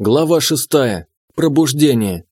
Глава шестая. Пробуждение.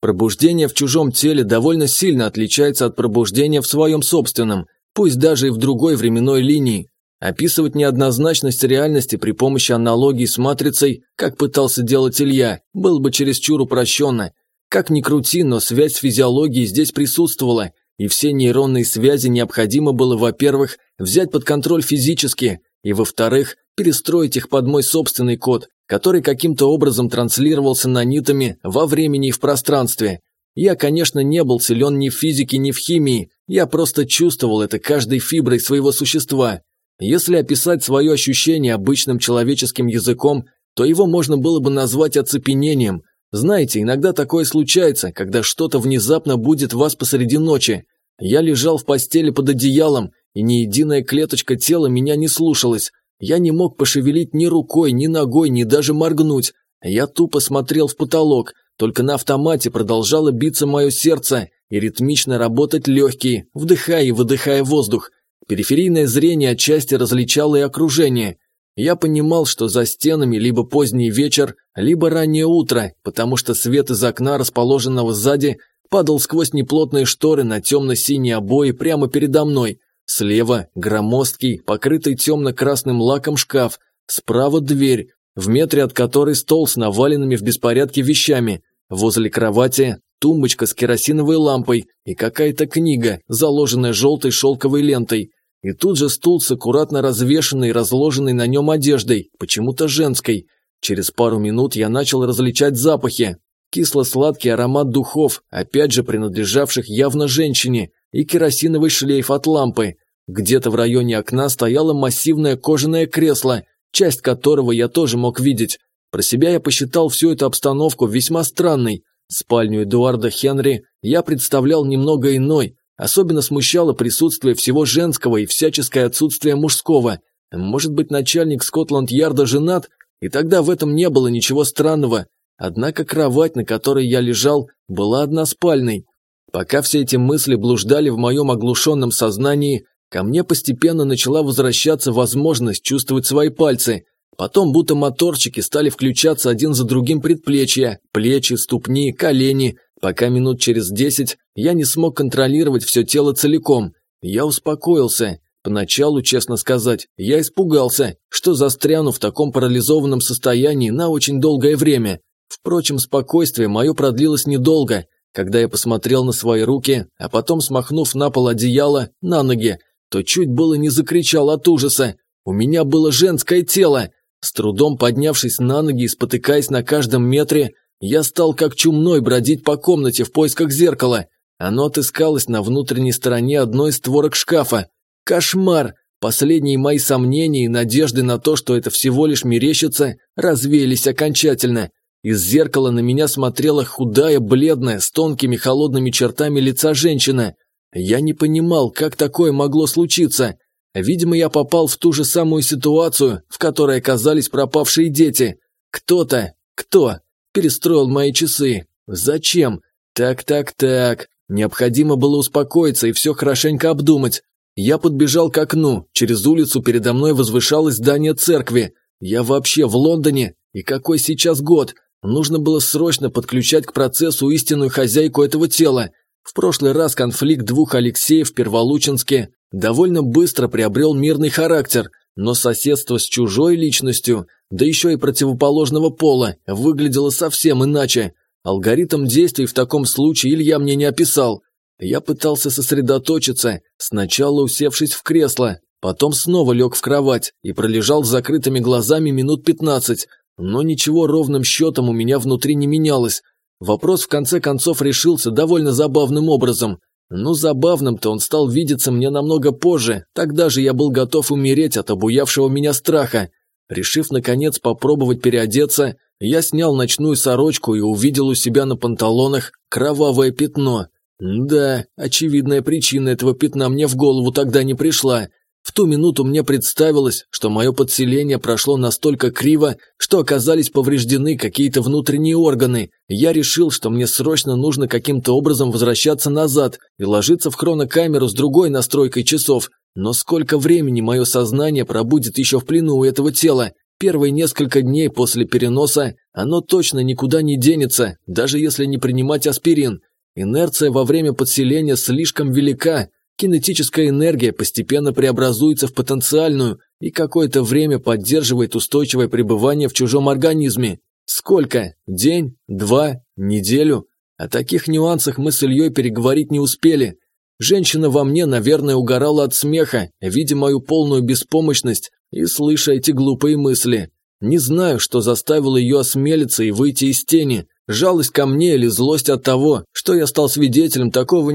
Пробуждение в чужом теле довольно сильно отличается от пробуждения в своем собственном, пусть даже и в другой временной линии. Описывать неоднозначность реальности при помощи аналогии с матрицей, как пытался делать Илья, было бы чересчур упрощенно. Как ни крути, но связь с физиологией здесь присутствовала, и все нейронные связи необходимо было, во-первых, взять под контроль физически, и, во-вторых, перестроить их под мой собственный код, который каким-то образом транслировался нанитами во времени и в пространстве. Я, конечно, не был силен ни в физике, ни в химии, я просто чувствовал это каждой фиброй своего существа. Если описать свое ощущение обычным человеческим языком, то его можно было бы назвать оцепенением. Знаете, иногда такое случается, когда что-то внезапно будет вас посреди ночи. Я лежал в постели под одеялом, и ни единая клеточка тела меня не слушалась. Я не мог пошевелить ни рукой, ни ногой, ни даже моргнуть. Я тупо смотрел в потолок, только на автомате продолжало биться мое сердце и ритмично работать легкие, вдыхая и выдыхая воздух. Периферийное зрение отчасти различало и окружение. Я понимал, что за стенами либо поздний вечер, либо раннее утро, потому что свет из окна, расположенного сзади, падал сквозь неплотные шторы на темно-синие обои прямо передо мной. Слева – громоздкий, покрытый темно-красным лаком шкаф, справа – дверь, в метре от которой стол с наваленными в беспорядке вещами, возле кровати – тумбочка с керосиновой лампой и какая-то книга, заложенная желтой шелковой лентой, и тут же стул с аккуратно развешенной и разложенной на нем одеждой, почему-то женской. Через пару минут я начал различать запахи. Кисло-сладкий аромат духов, опять же принадлежавших явно женщине – и керосиновый шлейф от лампы. Где-то в районе окна стояло массивное кожаное кресло, часть которого я тоже мог видеть. Про себя я посчитал всю эту обстановку весьма странной. Спальню Эдуарда Хенри я представлял немного иной. Особенно смущало присутствие всего женского и всяческое отсутствие мужского. Может быть, начальник Скотланд-Ярда женат, и тогда в этом не было ничего странного. Однако кровать, на которой я лежал, была односпальной. Пока все эти мысли блуждали в моем оглушенном сознании, ко мне постепенно начала возвращаться возможность чувствовать свои пальцы. Потом будто моторчики стали включаться один за другим предплечья, плечи, ступни, колени, пока минут через десять я не смог контролировать все тело целиком. Я успокоился. Поначалу, честно сказать, я испугался, что застряну в таком парализованном состоянии на очень долгое время. Впрочем, спокойствие мое продлилось недолго – когда я посмотрел на свои руки, а потом, смахнув на пол одеяло, на ноги, то чуть было не закричал от ужаса. У меня было женское тело. С трудом поднявшись на ноги и спотыкаясь на каждом метре, я стал как чумной бродить по комнате в поисках зеркала. Оно отыскалось на внутренней стороне одной из створок шкафа. Кошмар! Последние мои сомнения и надежды на то, что это всего лишь мерещится, развеялись окончательно. Из зеркала на меня смотрела худая, бледная, с тонкими холодными чертами лица женщина. Я не понимал, как такое могло случиться. Видимо, я попал в ту же самую ситуацию, в которой оказались пропавшие дети. Кто-то, кто, перестроил мои часы. Зачем? Так-так-так. Необходимо было успокоиться и все хорошенько обдумать. Я подбежал к окну. Через улицу передо мной возвышалось здание церкви. Я вообще в Лондоне? И какой сейчас год? Нужно было срочно подключать к процессу истинную хозяйку этого тела. В прошлый раз конфликт двух Алексеев в Перволучинске довольно быстро приобрел мирный характер, но соседство с чужой личностью, да еще и противоположного пола, выглядело совсем иначе. Алгоритм действий в таком случае Илья мне не описал. Я пытался сосредоточиться, сначала усевшись в кресло, потом снова лег в кровать и пролежал с закрытыми глазами минут пятнадцать, но ничего ровным счетом у меня внутри не менялось. Вопрос в конце концов решился довольно забавным образом. Ну, забавным-то он стал видеться мне намного позже, тогда же я был готов умереть от обуявшего меня страха. Решив, наконец, попробовать переодеться, я снял ночную сорочку и увидел у себя на панталонах кровавое пятно. Да, очевидная причина этого пятна мне в голову тогда не пришла. В ту минуту мне представилось, что мое подселение прошло настолько криво, что оказались повреждены какие-то внутренние органы. Я решил, что мне срочно нужно каким-то образом возвращаться назад и ложиться в хронокамеру с другой настройкой часов. Но сколько времени мое сознание пробудет еще в плену у этого тела? Первые несколько дней после переноса оно точно никуда не денется, даже если не принимать аспирин. Инерция во время подселения слишком велика, кинетическая энергия постепенно преобразуется в потенциальную и какое-то время поддерживает устойчивое пребывание в чужом организме. Сколько? День? Два? Неделю? О таких нюансах мы с Ильей переговорить не успели. Женщина во мне, наверное, угорала от смеха, видя мою полную беспомощность и слыша эти глупые мысли. Не знаю, что заставило ее осмелиться и выйти из тени. Жалость ко мне или злость от того, что я стал свидетелем такого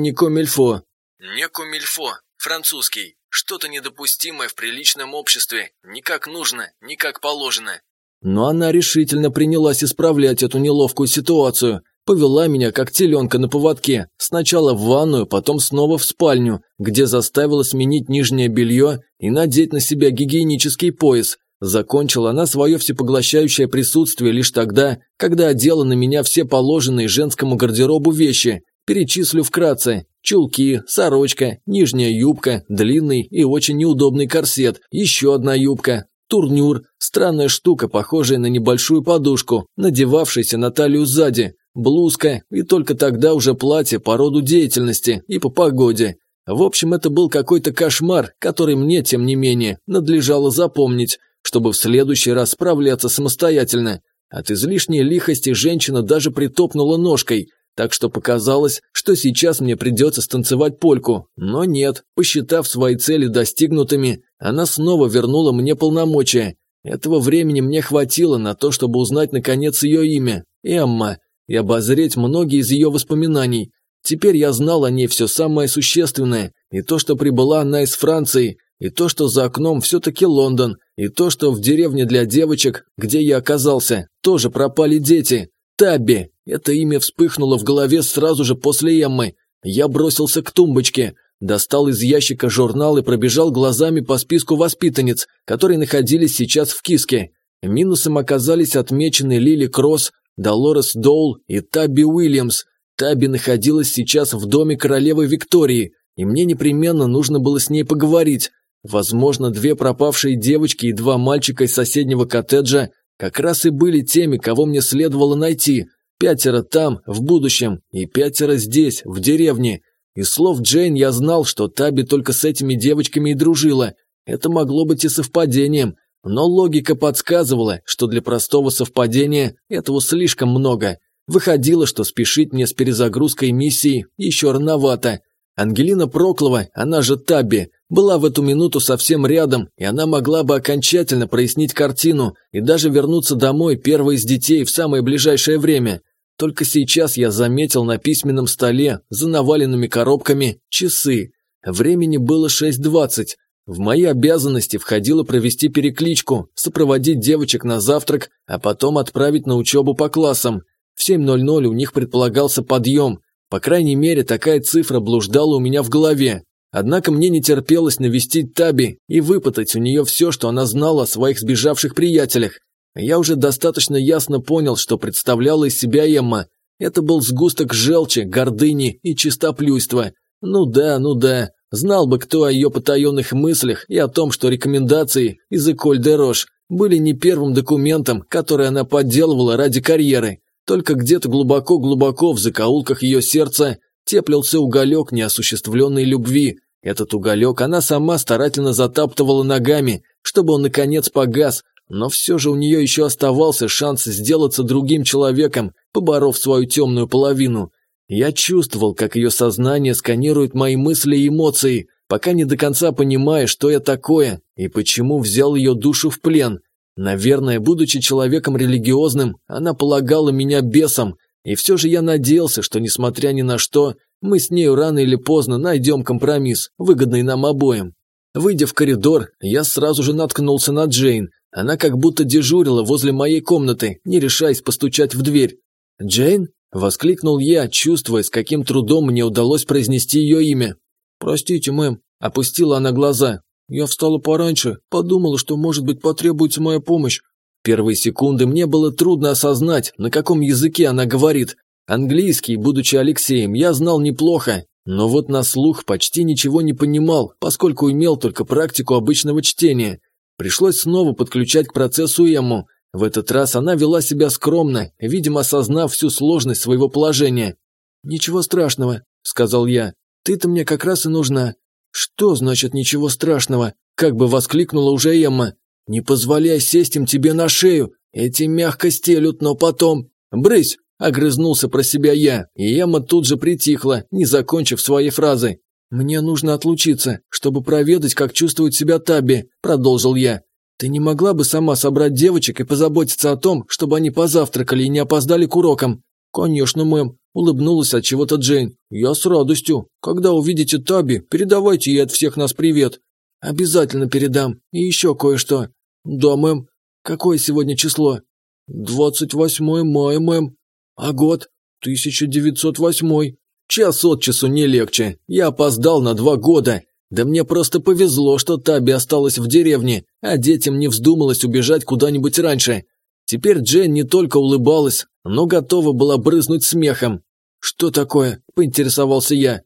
некомильфо. Некомильфо, французский. Что-то недопустимое в приличном обществе. Не как нужно, не как положено. Но она решительно принялась исправлять эту неловкую ситуацию. Повела меня, как теленка на поводке, сначала в ванную, потом снова в спальню, где заставила сменить нижнее белье и надеть на себя гигиенический пояс. Закончила она свое всепоглощающее присутствие лишь тогда, когда одела на меня все положенные женскому гардеробу вещи. Перечислю вкратце. Чулки, сорочка, нижняя юбка, длинный и очень неудобный корсет, еще одна юбка, турнюр, странная штука, похожая на небольшую подушку, надевавшаяся на талию сзади, блузка и только тогда уже платье по роду деятельности и по погоде. В общем, это был какой-то кошмар, который мне, тем не менее, надлежало запомнить, чтобы в следующий раз справляться самостоятельно. От излишней лихости женщина даже притопнула ножкой, так что показалось, что сейчас мне придется станцевать польку. Но нет, посчитав свои цели достигнутыми, она снова вернула мне полномочия. Этого времени мне хватило на то, чтобы узнать наконец ее имя – Эмма и обозреть многие из ее воспоминаний. Теперь я знал о ней все самое существенное, и то, что прибыла она из Франции, и то, что за окном все-таки Лондон, и то, что в деревне для девочек, где я оказался, тоже пропали дети. Табби. Это имя вспыхнуло в голове сразу же после Эммы. Я бросился к тумбочке, достал из ящика журнал и пробежал глазами по списку воспитанниц, которые находились сейчас в киске. Минусом оказались отмечены Лили Кросс, Долорес Доул и Табби Уильямс. Табби находилась сейчас в доме королевы Виктории, и мне непременно нужно было с ней поговорить. Возможно, две пропавшие девочки и два мальчика из соседнего коттеджа как раз и были теми, кого мне следовало найти. Пятеро там, в будущем, и пятеро здесь, в деревне. Из слов Джейн я знал, что Таби только с этими девочками и дружила. Это могло быть и совпадением, но логика подсказывала, что для простого совпадения этого слишком много. Выходило, что спешить мне с перезагрузкой миссии еще рановато. Ангелина Проклова, она же Табби, была в эту минуту совсем рядом, и она могла бы окончательно прояснить картину и даже вернуться домой первой из детей в самое ближайшее время. Только сейчас я заметил на письменном столе, за наваленными коробками, часы. Времени было 6.20. В мои обязанности входило провести перекличку, сопроводить девочек на завтрак, а потом отправить на учебу по классам. В 7.00 у них предполагался подъем. По крайней мере, такая цифра блуждала у меня в голове. Однако мне не терпелось навестить Таби и выпытать у нее все, что она знала о своих сбежавших приятелях. Я уже достаточно ясно понял, что представляла из себя Эмма. Это был сгусток желчи, гордыни и чистоплюйства. Ну да, ну да, Знал бы кто о ее потаенных мыслях и о том, что рекомендации из Эколь де Рош были не первым документом, который она подделывала ради карьеры. Только где-то глубоко-глубоко в закоулках ее сердца теплился уголек неосуществленной любви. Этот уголек она сама старательно затаптывала ногами, чтобы он наконец погас, но все же у нее еще оставался шанс сделаться другим человеком, поборов свою темную половину. Я чувствовал, как ее сознание сканирует мои мысли и эмоции, пока не до конца понимая, что я такое и почему взял ее душу в плен. Наверное, будучи человеком религиозным, она полагала меня бесом, и все же я надеялся, что, несмотря ни на что, мы с нею рано или поздно найдем компромисс, выгодный нам обоим. Выйдя в коридор, я сразу же наткнулся на Джейн. Она как будто дежурила возле моей комнаты, не решаясь постучать в дверь. «Джейн?» Воскликнул я, чувствуя, с каким трудом мне удалось произнести ее имя. «Простите, мэм», – опустила она глаза. «Я встала пораньше, подумала, что, может быть, потребуется моя помощь». Первые секунды мне было трудно осознать, на каком языке она говорит. Английский, будучи Алексеем, я знал неплохо, но вот на слух почти ничего не понимал, поскольку имел только практику обычного чтения. Пришлось снова подключать к процессу Эмму. В этот раз она вела себя скромно, видимо, осознав всю сложность своего положения. «Ничего страшного», – сказал я. «Ты-то мне как раз и нужна». «Что значит ничего страшного?» – как бы воскликнула уже Эмма. «Не позволяй сесть им тебе на шею. Эти мягко стелют, но потом...» «Брысь!» – огрызнулся про себя я, и Эмма тут же притихла, не закончив своей фразы. «Мне нужно отлучиться, чтобы проведать, как чувствует себя Таби», – продолжил я. «Ты не могла бы сама собрать девочек и позаботиться о том, чтобы они позавтракали и не опоздали к урокам?» «Конечно, мэм», – улыбнулась от чего-то Джейн. «Я с радостью. Когда увидите Таби, передавайте ей от всех нас привет». «Обязательно передам. И еще кое-что». «Да, мэм». «Какое сегодня число?» «Двадцать восьмое мая, мэм». «А год?» «Тысяча девятьсот восьмой». Час от часу не легче. Я опоздал на два года. Да мне просто повезло, что Таби осталась в деревне, а детям не вздумалось убежать куда-нибудь раньше. Теперь Джейн не только улыбалась, но готова была брызнуть смехом. «Что такое?» – поинтересовался я.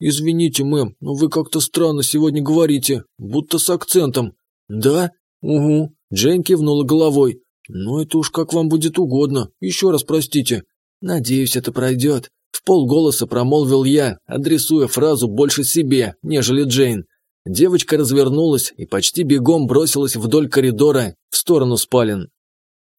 «Извините, мэм, но вы как-то странно сегодня говорите, будто с акцентом». «Да? Угу». Джейн кивнула головой. «Ну это уж как вам будет угодно. Еще раз простите». «Надеюсь, это пройдет. Полголоса промолвил я, адресуя фразу больше себе, нежели Джейн. Девочка развернулась и почти бегом бросилась вдоль коридора в сторону спален.